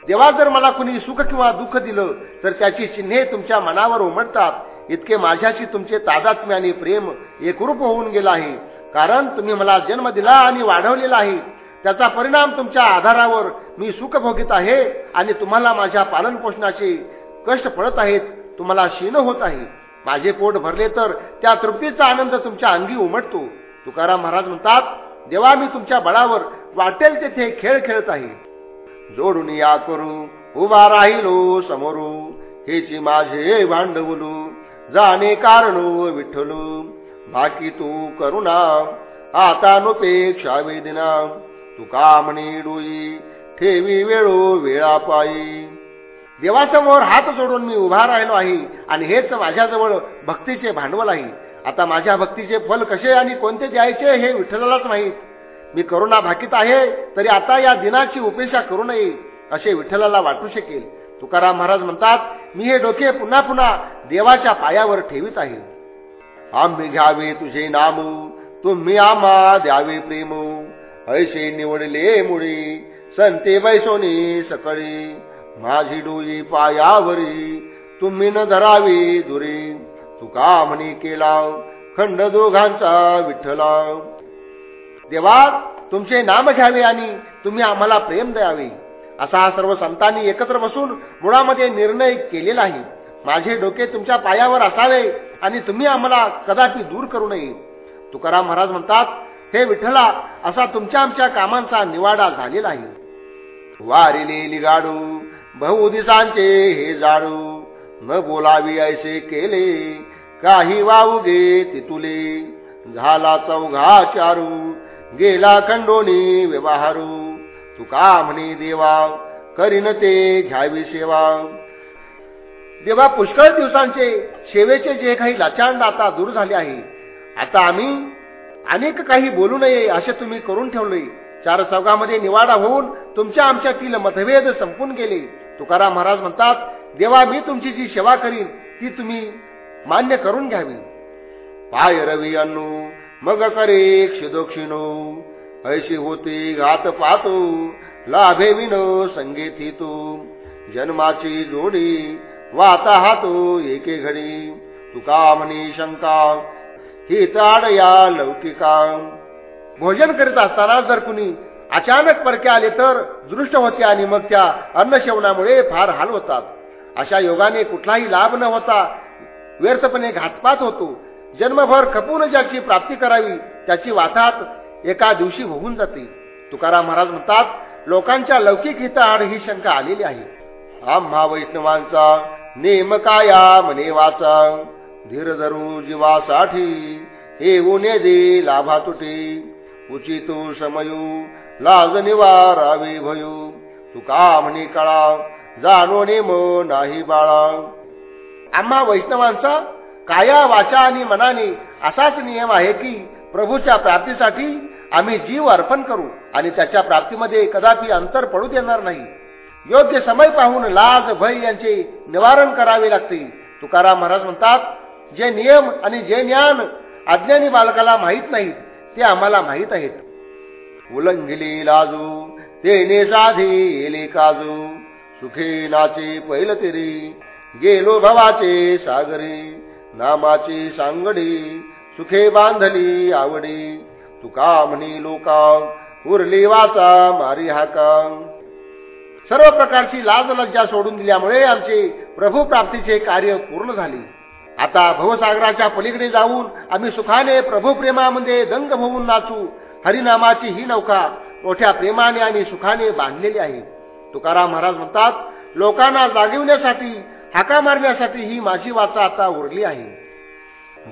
देवा जर मला कुणी सुख किंवा दुःख दिलं तर त्याची चिन्हे तुमच्या मनावर उमटतात. इतके माझ्याशी तुमचे तादात्म्य आणि प्रेम एकरूप होऊन गेला आहे. कारण तुम्ही मला जन्म दिला आणि वाढवलेला आहे. त्याचा परिणाम तुमच्या आधारावर मी सुख भोगीत आहे आणि तुम्हाला माझ्या पालन पोषणाचे कष्ट पडत आहेत. तुम्हाला शीन होत आहे. माझे पोट भरले तर त्या तृप्तीचा आनंद तुमच्या अंगी उमटतो. तुकाराम महाराज म्हणतात देवा मी तुमच्या बळावर वाटेल तेथे खेळ खेळत आहे. जोडून या करू. उभा राहिलो समोरू. हेची माझे भांडवलू. जाणे कारणू विठ्ठलू. बाकी तू करुणा आता नुपेक्षा वेदना. तुका म्हणे डोई ठेवी वेळो वेळा पायी देवासमोर हात जोडून मी उभा राहिलो आहे आणि हेच माझ्याजवळ भक्तीचे भांडवल आहे. आता माझ्या भक्तीचे फल कसे आणि कोणते द्यायचे हे विठ्ठलालाच माहीत. मी करुणा भाकीत आहे तरी आता या दिनाची उपेक्षा करू नये असे विठ्ठलाला वाटू शकेल. तुकाराम महाराज म्हणतात मी हे डोके पुन्हा पुन्हा देवाच्या पायावर ठेवित आहे. आम्ही घ्यावे तुझे नाम तुम्ही आम्हा द्यावे प्रेम. ऐसे निवडले मुळी संते बैसोनी सकळी. माझी डोई पायावरी तुम्ही न धरावी दुरी. तुका म्हणी केला खंड दोघांचा विठ्ठला. देवा तुमचे नाम घ्यावे आणि तुम्ही आम्हाला प्रेम द्यावे. असा सर्व संतांनी एकत्र बसून मुळामध्ये निर्णय केलेला आहे माझे डोके तुमच्या पायावर असावे आणि तुम्ही आम्हाला कदापि दूर करू नये. तुकाराम महाराज म्हणतात हे विठ्ठला असा तुमच्या आमच्या कामांचा निवाडा झालेला आहे वारिले लिगाडू बहुदिसांचे हे जाडू न बोलावी ऐसे केले काही वाऊ गे तितुले. झाला चौघा चारू गेला खंडोनी व्यवहारू. तुका म्हणे देवा? करीन ते घ्यावी सेवा. देवा पुष्कळ दिवसांचे सेवेचे जे काही लाचांड आता दूर झाले आहे आता आम्ही अनेक काही बोलू नये असे तुम्ही करून ठेवले. चार चौघामध्ये निवाडा होऊन तुमच्या आमच्यातील मतभेद संपून गेले. तुकाराम महाराज म्हणतात देवा मी तुमची जी सेवा करीन ती तुम्ही मान्य करून घ्यावी. पाय रवी अन्नू मग करे क्षिदोक्षिणो. ऐशी होती घात पातो. लाभे विनो संगीती तू. जन्माची जोडी वाता हातो एके घडी. तुका म्हणी शंका ही ताड या लौकिका. भोजन करीत असताना जर कुणी अचानक परके आले तर दृष्ट होते आणि मग त्या अन्नशेवनामुळे फार हाल होतात. अशा योगाने कुठलाही लाभ न होता व्यर्थपणे घातपात होतो. जन्मभर खपून ज्याची प्राप्ती करावी त्याची वातात एका दिवशी होऊन जाते. तुकाराम महाराज म्हणतात लोकांच्या लौकिक हिताआड ही शंका आलेली आहे. आम्हा वैष्णवांचा नेमकाया मने वाचा धीर धरू जीवासाठी हे उने दे लाभा तुटे. उचित समयू लाज निवारावे भयू. तुका म्हणे कळा जाणो नेम नाही बाळा. आम्हा वैष्णवांचा काया वाचा आणि मनाने असाच नियम आहे की प्रभूच्या प्राप्तीसाठी आम्ही जीव अर्पण करू आणि त्याच्या प्राप्तीमध्ये कदापि अंतर पडू देणार नाही. योग्य समय पाहून लाज भय यांचे निवारण करावे लागते. तुकाराम महाराज म्हणतात जे नियम आणि जे ज्ञान अज्ञानी बालकाला माहीत नाहीत ते आम्हाला माहीत आहेत. उलंघिली लाजू तेने साधी येले काजू. सुखे नाचे पैल तेरी गेलो भवाचे सागरी. नामाची सांगडी सुखे बांधली आवडी. तुका म्हणी लोका उरली वाचा मारी हाका. सर्व प्रकारची लाज लज्जा सोडून दिल्यामुळे आमचे प्रभू प्राप्तीचे कार्य पूर्ण झाले. आता भवसागराच्या पलीकडे जाऊन आम्ही सुखाने प्रभू प्रेमामध्ये दंग होऊन नाचू हरिनामाची ही नौका मोठ्या प्रेमाने आणि सुखाने बांधलेली आहे. तुकाराम महाराज म्हणतात लोकांना जागिवण्यासाठी हाका मारण्यासाठी ही माझी वाचा आता उरली आहे.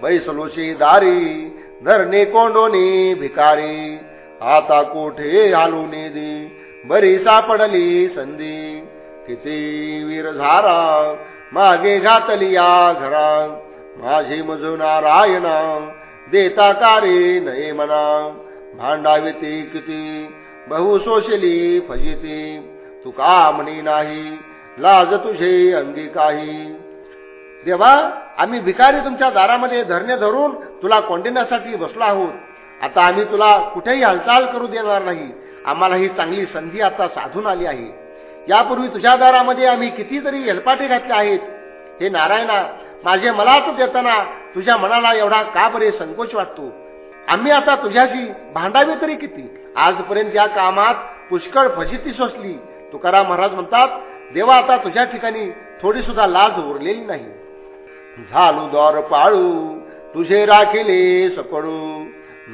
बैसलोशी दारी धरणे कोंडोनी भिकारी. आता कोठे घालून दे बरी सापडली संधी. किती वीर झारा मागे घातली या घरा. माझे मजुनारायणा देता कारे नये म्हणा. भांडावीती किती? बहु सोशली फजिती. तुका म्हणी नाही? लाज तुझे अंगी काही. देवा आम्ही भिकारी तुमच्या दारामध्ये धरणे धरून तुला कोंडिण्यासाठी बसलो आहोत. आता आम्ही तुला कुठेही हालचाल करू देणार नाही. आम्हाला ही चांगली संधी आता साधून आली आहे. यापूर्वी तुझ्या दारामध्ये आम्ही कितीतरी हेलपाटे घातले आहेत. हे नारायणा माझे मलाच देताना तुझ्या मनाला एवढा का बरे संकोच वाटतो? आम्ही आता तुझ्याशी भांडावी तरी किती? आजपर्यंत या कामात पुष्कळ फजिती सोसली. तुकाराम महाराज म्हणतात देवा आता तुझ्या ठिकाणी थोडी सुद्धा लाज उरलेली नाही. झालू द्वार पाळू तुझे राखिले सकळू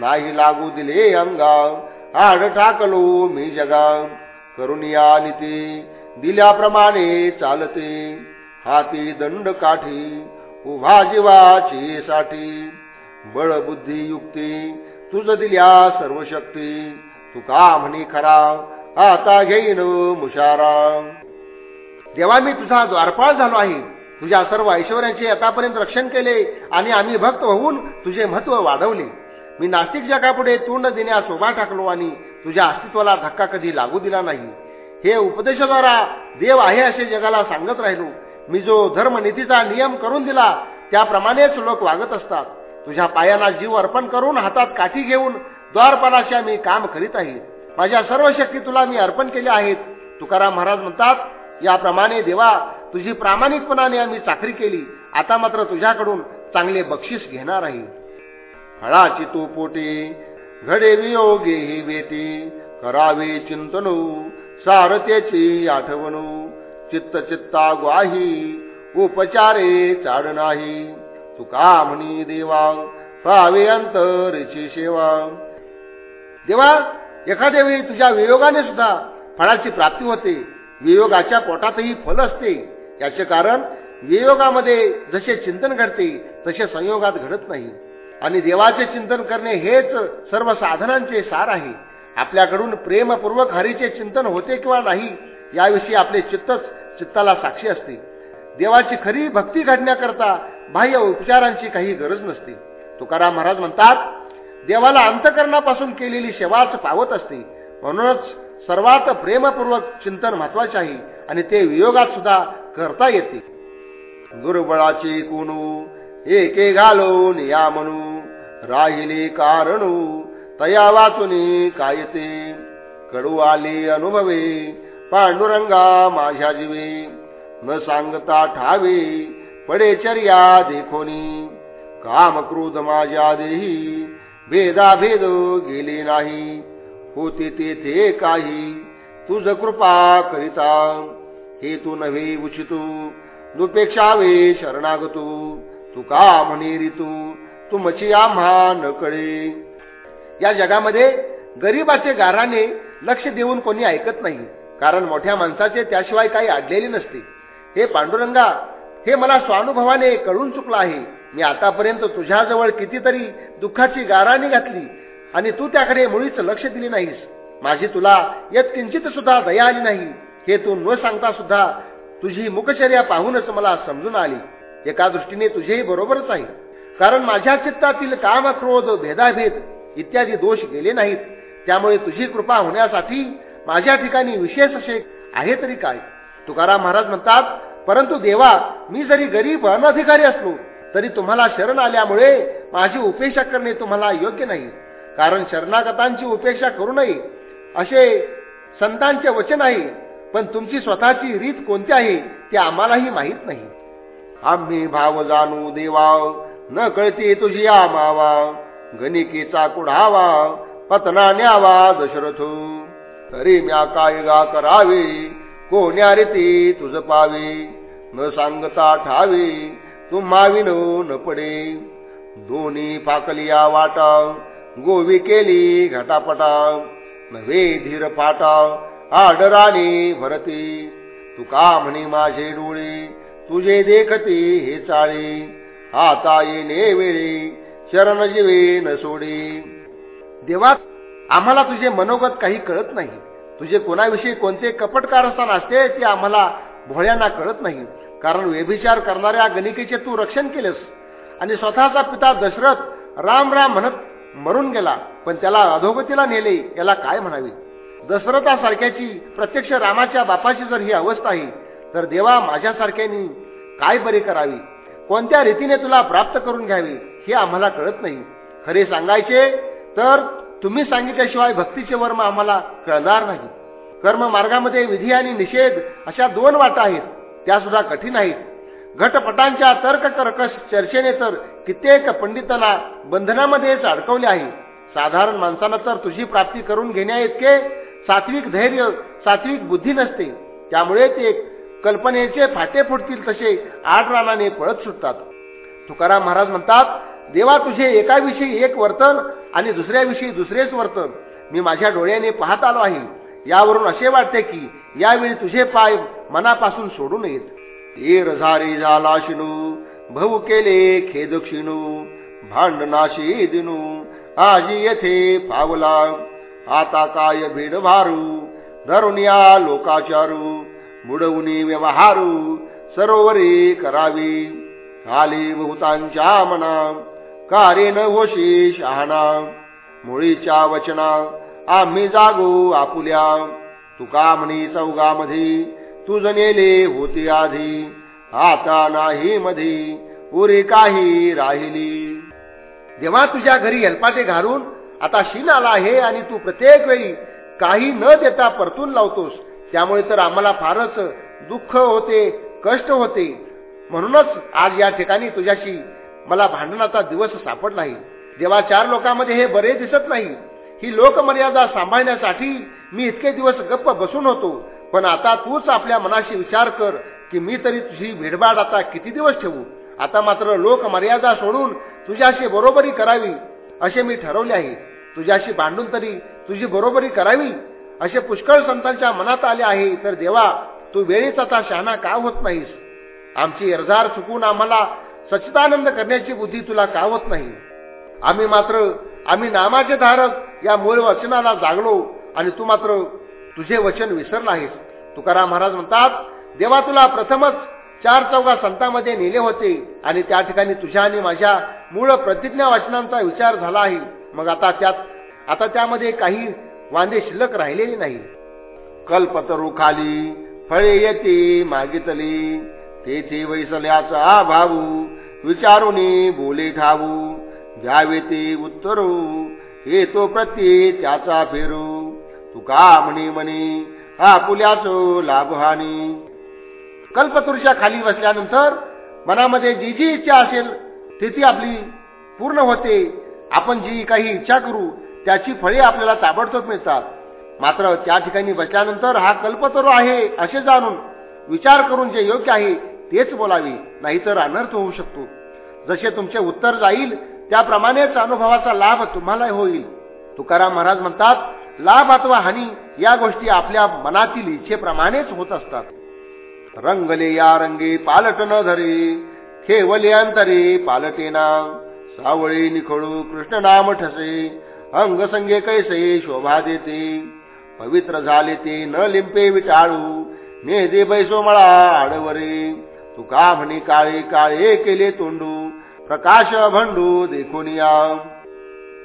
नाही लागू दिले अंगा आड टाकलो मी जगा करुणिया नीती दिल्याप्रमाणे चालते. हाती दंड काठी उभा जीवाची साठी. बळ बुद्धी युक्ती तुझ दिल्या सर्व शक्ती तुका म्हणी खरा आता घेईन मुशारा देवा मी तुझा द्वारपाळ झालो आहे. तुझ्या सर्व ऐश्वर्याचे आतापर्यंत रक्षण केले आणि आम्ही भक्त होऊन तुझे महत्त्व वाढवले. मी नास्तिक जगापुढे तोंड देण्यास उभा टाकलो आणि तुझ्या अस्तित्वाला धक्का कधी लागू दिला नाही. हे उपदेशाद्वारा देव आहे असे जगाला सांगत राहिलो. मी जो धर्मनीतीचा नियम करून दिला त्याप्रमाणेच लोक वागत असतात. तुझ्या पायांना जीव अर्पण करून हातात काठी घेऊन द्वारपणाशी मी काम करीत आहे. माझ्या सर्व शक्ती तुला मी अर्पण केल्या आहेत. तुकाराम महाराज म्हणतात याप्रमाणे देवा तुझी प्रामाणिकपणाने आम्ही चाकरी केली. आता मात्र तुझ्याकडून चांगले बक्षीस घेणार आहे. फळाची तू पोटी घडे वियोगे हे वेते करावे चिंतनू सारतेची आठवणू. चित्त चित्ता ग्वाही उपचारे चाड नाही. तुका म्हणी देवा पावे अंतरची सेवा. देवा एखाद्या वेळी तुझ्या वियोगाने सुद्धा फळाची प्राप्ती होते. वियोगाच्या पोटातही फल असते. याचे कारण वियोगामध्ये जसे चिंतन घडते तसे संयोगात घडत नाही. आणि देवाचे चिंतन करणे हेच सर्व साधनांचे सार आहे. आपल्याकडून प्रेमपूर्वक हरीचे चिंतन होते किंवा नाही याविषयी आपले चित्तच चित्ताला साक्षी असते. देवाची खरी भक्ती घडण्याकरता बाह्य उपचारांची काही गरज नसते. तुकाराम महाराज म्हणतात देवाला अंतकरणापासून केलेली सेवाच पावत असते. म्हणूनच सर्वात प्रेमपूर्वक चिंतन महत्त्वाचे आहे. आणि ते वियोगात सुद्धा करता येते. दुर्बळाची कोणू एके घालून या म्हणू राहिले कारणू तया वाचुनी काय ते? कडू आले अनुभवे पांडुरंगा माझ्या जीवे. न सांगता ठावे पडे चर्या देखोनी. काम क्रोध माझ्या देही भेदाभेद गेले नाही. होते तेथे काही तुझ कृपा करिता. हे तू नव्हे उचितू दुपेक्षावे शरणागतू तुका म्हणे ऋतू तुमची आम्हा न कळे या जगामध्ये गरीबाचे गाराने लक्ष देऊन कोणी ऐकत नाही कारण मोठ्या माणसाचे त्याशिवाय काही आडलेली नसते. हे पांडुरंगा हे मला स्वानुभवाने कळून चुकलं आहे. मी आतापर्यंत तुझ्याजवळ कितीतरी दुःखाची गाराणी घातली आणि तू त्याकडे मुळीच लक्ष दिले नाहीस. माझी तुला यात किंचित सुद्धा दया आली नाही. हे तू न सांगता सुद्धा तुझी मुखचर्या पाहूनच मला समजून आली. एका दृष्टीने तुझेही बरोबरच आहे. कारण माझ्या चित्तातील काम क्रोध भेदाभेद इत्यादी दोष गेले नाहीत. त्यामुळे तुझी कृपा होण्यासाठी माझ्या ठिकाणी विशेष असे आहे तरी काय? तुकाराम महाराज म्हणतात परंतु देवा मी जरी गरीब अनधिकारी असलो तरी तुम्हाला शरण आल्यामुळे माझी उपेक्षा करणे तुम्हाला योग्य नाही. कारण शरणागतांची उपेक्षा करू नये असे संतांचे वचन आहे. पण तुमची स्वतःची रीत कोणती आहे ते आम्हालाही माहीत नाही. आम्ही भाव जाणू देवा न कळते तुझी आमावा गणिकेचा कुढावा पतना न्यावा दशरथ. तरी म्या काय गा करावे कोण्या रीती तुझ पावे? न सांगता ठावे तुम्हा विनो न पडे. दोन्ही फाकलिया वाटा गोवी केली घटापटा. नव्हे धीर फाटा आडराने भरती. तुका म्हणे माझे डोळे तुझे देखते हे चाळे. आता येणे वेळे चरण जीवे न सोडे. देवा आम्हाला तुझे मनोगत काही कळत नाही. तुझे कोणाविषयी कोणते कपट कारस्थान असते ते आम्हाला भोळ्यांना कळत नाही. कारण व्यभिचार करणाऱ्या गणिकेचे तू रक्षण केलेस. आणि स्वतःचा पिता दशरथ राम राम म्हणत मरून गेला. पण त्याला अधोगतीला नेले याला काय म्हणावे? दशरथासारख्याची प्रत्यक्ष रामाच्या बापाची जर ही अवस्था आहे तर देवा माझ्यासारख्यानी काय बरे करावी? कोणत्या रीतीने तुला प्राप्त करून घ्यावे हे आम्हाला कळत नाही. खरे सांगायचे तर तुम्ही सांगितल्याशिवाय भक्तीचे वर्म आम्हाला कळणार नाही. कर्म मार्गामध्ये विधी आणि निषेध अशा दोन वाटा आहेत त्या सुद्धा कठीण आहेत. घटपटांच्या तर्क कर्कश चर्चेने तर कित्येक पंडितांना बंधनामध्येच अडकवले आहे. साधारण माणसानं तर तुझी प्राप्ती करून घेण्या इतके सात्विक धैर्य सात्विक बुद्धी नसते. त्यामुळे ते कल्पनेचे फाटे फुटतील तसे आठ रानाने पळत सुटतात. तुकाराम महाराज म्हणतात देवा तुझे एकाविषयी एक वर्तन आणि दुसऱ्याविषयी दुसरेच वर्तन. मी माझ्या डोळ्याने पाहत आलो आहे. यावरून असे वाटते की यावेळी तुझे पाय मनापासून सोडू नयेत. ये रझारी झाला शिनू भाऊ केले खेदक्षिणू भांडनाशी दिनू आजी येथे पावला आता काय भीड भारू? धरून या लोकाचारू बुडवणी व्यवहारू. सरोवरी करावी. आली बहुतांच्या मना. कारे न होशी शहाणा. मुळीच्या वचना आम्ही जागो आपुल्या. तुका म्हणी चौगामधी तुझ नेले होती आधी. आता नाही मधी. उरी काही राहिली. जेव्हा तुझ्या घरी हेल्पाटे घालून आता शीन आला आहे आणि तू प्रत्येक वेळी काही न देता परतून लावतोस. त्यामुळे तर आम्हाला फारच दुःख होते कष्ट होते. म्हणूनच आज या ठिकाणी तुझ्याशी मला भांडणाचा दिवस सापडला आहे जेव्हा चार लोकांमध्ये हे बरे दिसत नाही ही लोकमर्यादा सांभाळण्यासाठी मी इतके दिवस गप्प बसून होतो. पण आता तूच आपल्या मनाशी विचार कर की मी तरी तुझी भेडभाड आता किती दिवस ठेवू? आता मात्र लोकमर्यादा सोडून तुझ्याशी बरोबरी करावी. असे मी ठरवले आहे. तुझ्याशी भांडून तरी तुझी बरोबरी करावी. असे पुष्कळ संतांच्या मनात आले आहे. तर देवा तू वेळीच आता शहाणा का होत नाहीस? आमची एरजार चुकून आम्हाला सचितानंद करण्याची बुद्धी तुला का होत नाही? आम्ही मात्र आम्ही नामाचे धारक या मूळ वचनाला जागलो आणि तू मात्र तुझे वचन विसरला आहेस. तुकाराम महाराज म्हणतात देवा तुला प्रथमच चार चौघा संतांमध्ये नेले होते. आणि त्या ठिकाणी तुझ्या आणि माझ्या मूळ प्रतिज्ञा वाचनांचा विचार झाला आहे. मग आता त्यात आता त्यामध्ये काही वांदे शिल्लक राहिलेले नाही. कल्पतरू खाली फळे येते मागितली. तेथे वैसल्याचा भाऊ विचारून बोले ठाऊ द्यावे ते उत्तरू येतो प्रत्ये त्याचा फेरू. तुका म्हणे म्हणे आपुल्याच लाभहानी. कल्पतरूच्या खाली बसल्यानंतर मनामध्ये जी जी इच्छा असेल ती ती आपली पूर्ण होते. आपण जी काही इच्छा करू त्याची फळे आपल्याला ताबडतोब मिळतात. मात्र त्या ठिकाणी बसल्यानंतर हा कल्पतरू आहे असे जाणून विचार करून जे योग्य आहे तेच बोलावे नाहीतर अनर्थ होऊ शकतो. जसे तुमचे उत्तर जाईल त्याप्रमाणेच अनुभवाचा लाभ तुम्हाला होईल. तुकाराम महाराज म्हणतात लाभ अथवा हानी या गोष्टी आपल्या मनातील इच्छेप्रमाणेच होत असतात. रंगले या रंगी पालट न धरे खेवले अंतरे पालटेना सावळी निखळू कृष्ण नाम ठसे अंग संगे कैसे शोभा देते. पवित्र झाले ते न लिंपे विटाळू नेदे बैसो मळा आडवरे. तुका म्हणे काळे काळे केले तोंडू प्रकाश भंडू देखून या.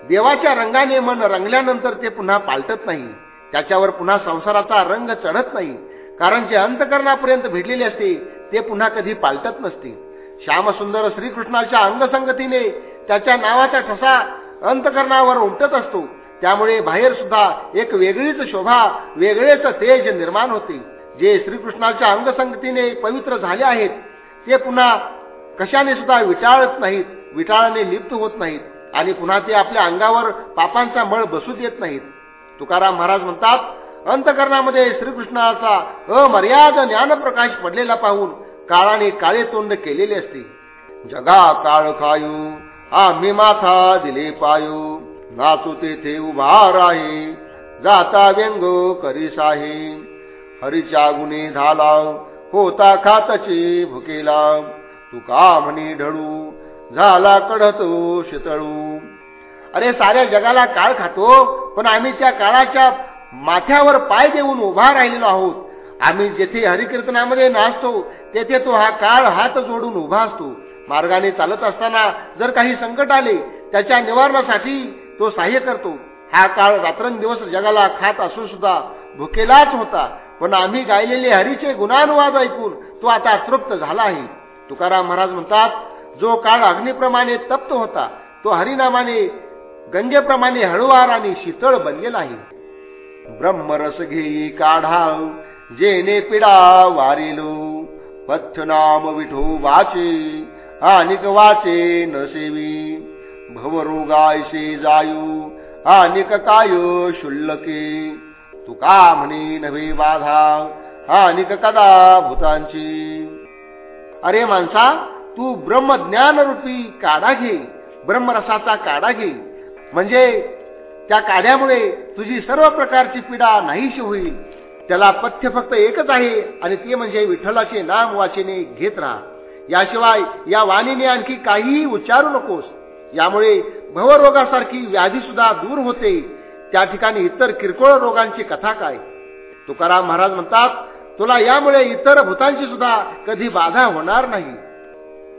देवाच्या रंगाने मन रंगल्यानंतर ते पुन्हा पालटत नाही त्याच्यावर पुन्हा संसाराचा रंग चढत नाही कारण जे अंतकरणापर्यंत भिडलेले असते ते पुन्हा कधी पालटत नसते. श्यामसुंदर श्रीकृष्णाच्या अंगसंगतीने त्याच्या नावाचा ठसा अंतकरणावर उमटत असतो. त्यामुळे बाहेर सुद्धा एक वेगळीच शोभा वेगळेच तेज निर्माण होते. जे श्रीकृष्णाच्या अंगसंगतीने पवित्र झाले आहेत ते पुन्हा कशाने सुद्धा विटाळत नाहीत विटाळाने लिप्त होत नाहीत आणि पुन्हा ते आपल्या अंगावर पापांचा मळ बसूच येत नाहीत. तुकाराम महाराज म्हणतात अंतकरणामध्ये श्रीकृष्णाचा अमर्याद ज्ञानप्रकाश पडलेला पाहून काळाने काळे तोंड केलेले असते. जगा काळ खायू आम्ही माथा दिले पायू नाचू तेथे उभा राही जाता व्यंग करीस आहे. हरीच्या गुन्हे झाला होता खातची भुकेला तुका म्हणे ढळू झाला कढतो शितळू. अरे साऱ्या जगाला काळ खातो पण आम्ही त्या काळाच्या माथ्यावर पाय देऊन उभा राहिलेलो आहोत. आम्ही जेथे हरिकीर्तनामध्ये नाचतो तेथे तो हा काळ हात जोडून उभा असतो. मार्गाने चालत असताना जर काही संकट आले त्याच्या निवारणासाठी तो सहाय्य करतो. हा काळ रात्रंदिवस जगाला खात असून सुद्धा भुकेलाच होता. पण आम्ही गायलेले हरीचे गुणानुवाद ऐकून तो आता तृप्त झाला आहे. तुकाराम महाराज म्हणतात जो काळ अग्निप्रमाणे तप्त होता तो हरिनामाने गंगेप्रमाणे हळुवार आणि शीतळ बनलेला आहे. ब्रह्मरस घेई काढाव जेने पिडा वारिलो. पथ्यनाम विठो वाचे आणिक वाचे न सेवी भवरोगायसे जायू आणिक काय शुल्लके. तुका म्हणे नव्हे बाधा आणिक कदा भूतांची. अरे माणसा तू ब्रह्मज्ञान रूपी काढा घे ब्रह्मरसाचा काढा घे. म्हणजे त्या काढ्यामुळे तुझी सर्व प्रकारची पीडा नाहीशी होईल. त्याला पथ्य फक्त एकच आहे आणि ते म्हणजे विठ्ठलाचे नाम वाचेने घेत राहा. याशिवाय या वाणीने आणखी काहीही उच्चारू नकोस. यामुळे भवरोगासारखी व्याधी सुद्धा दूर होते. त्या ठिकाणी इतर किरकोळ रोगांची कथा काय? तुकाराम महाराज म्हणतात तुला यामुळे इतर भूतांची सुद्धा कधी बाधा होणार नाही.